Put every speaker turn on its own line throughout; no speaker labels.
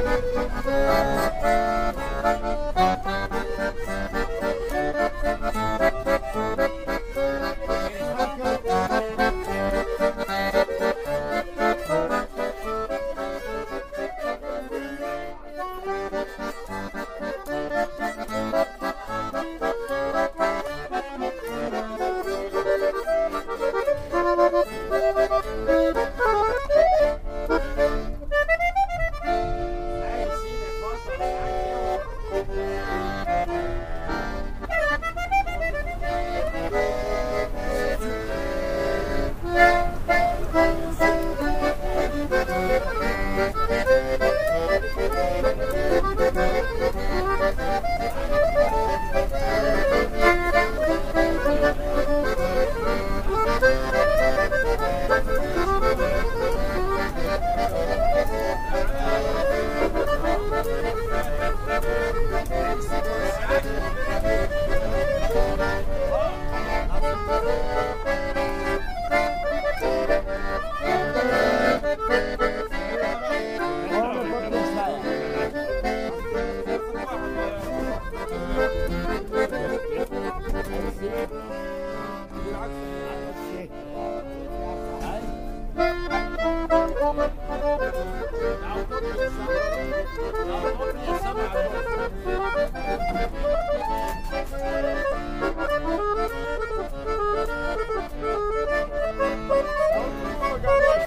Thank you.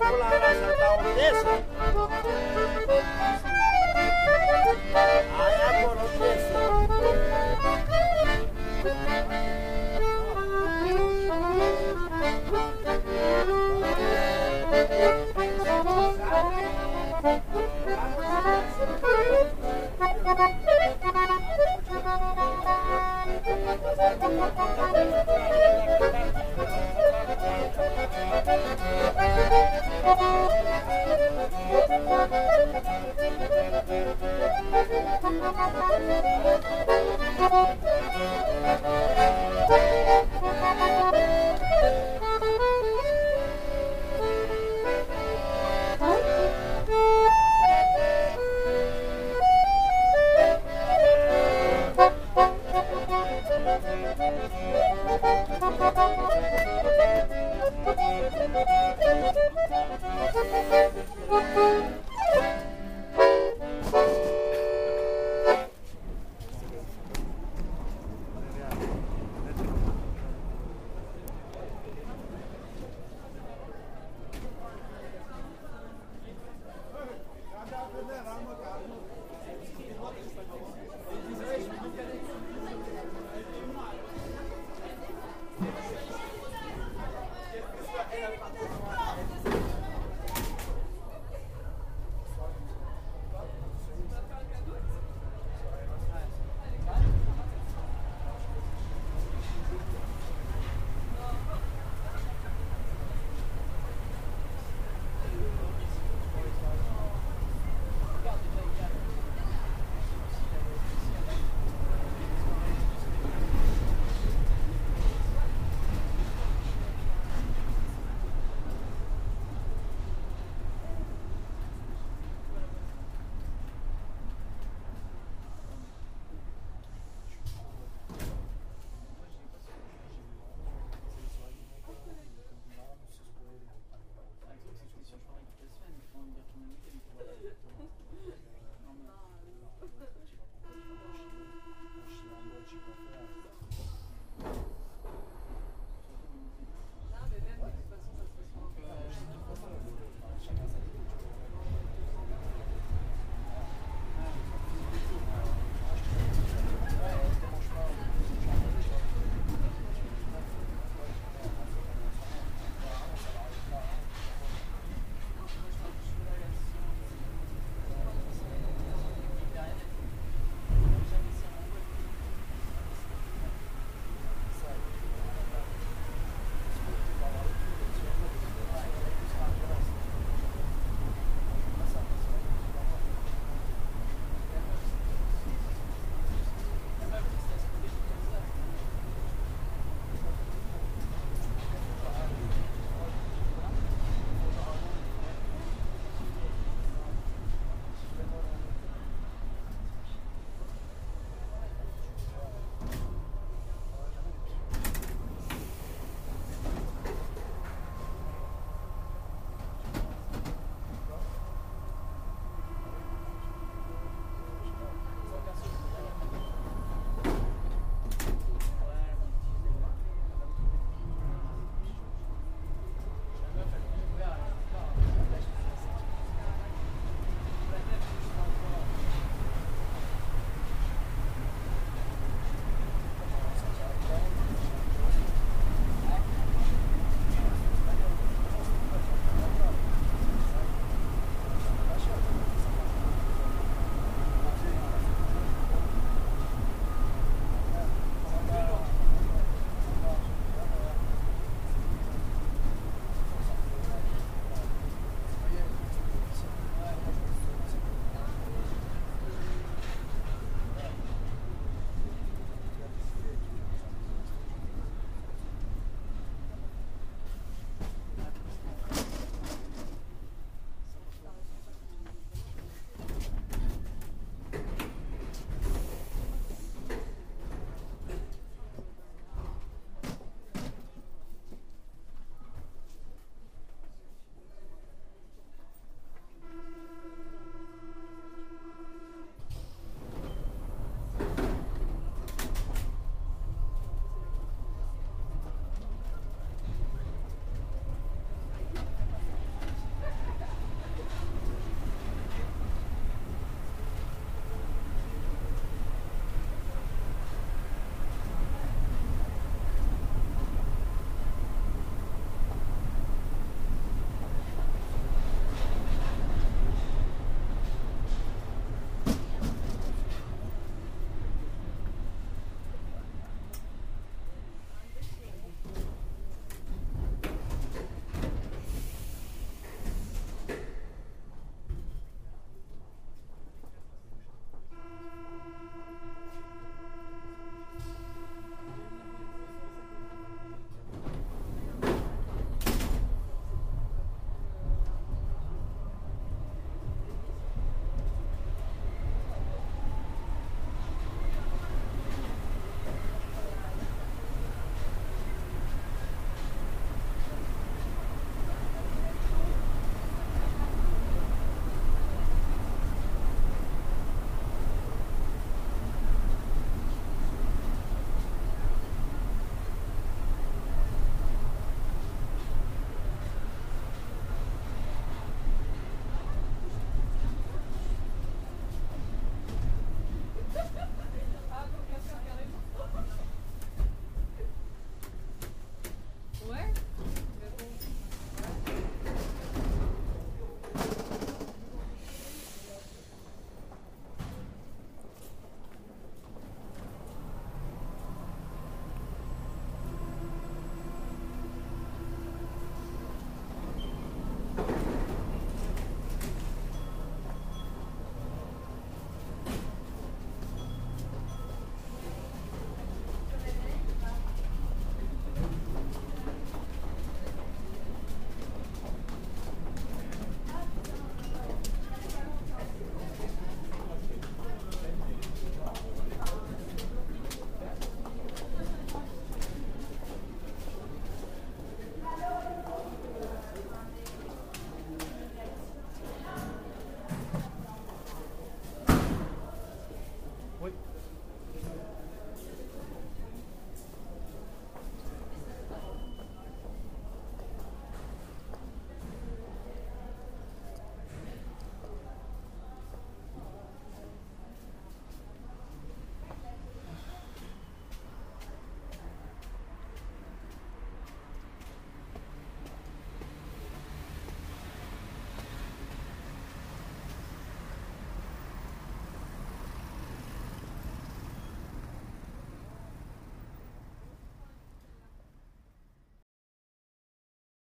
Puebla Allá por los Thank you. Thank you.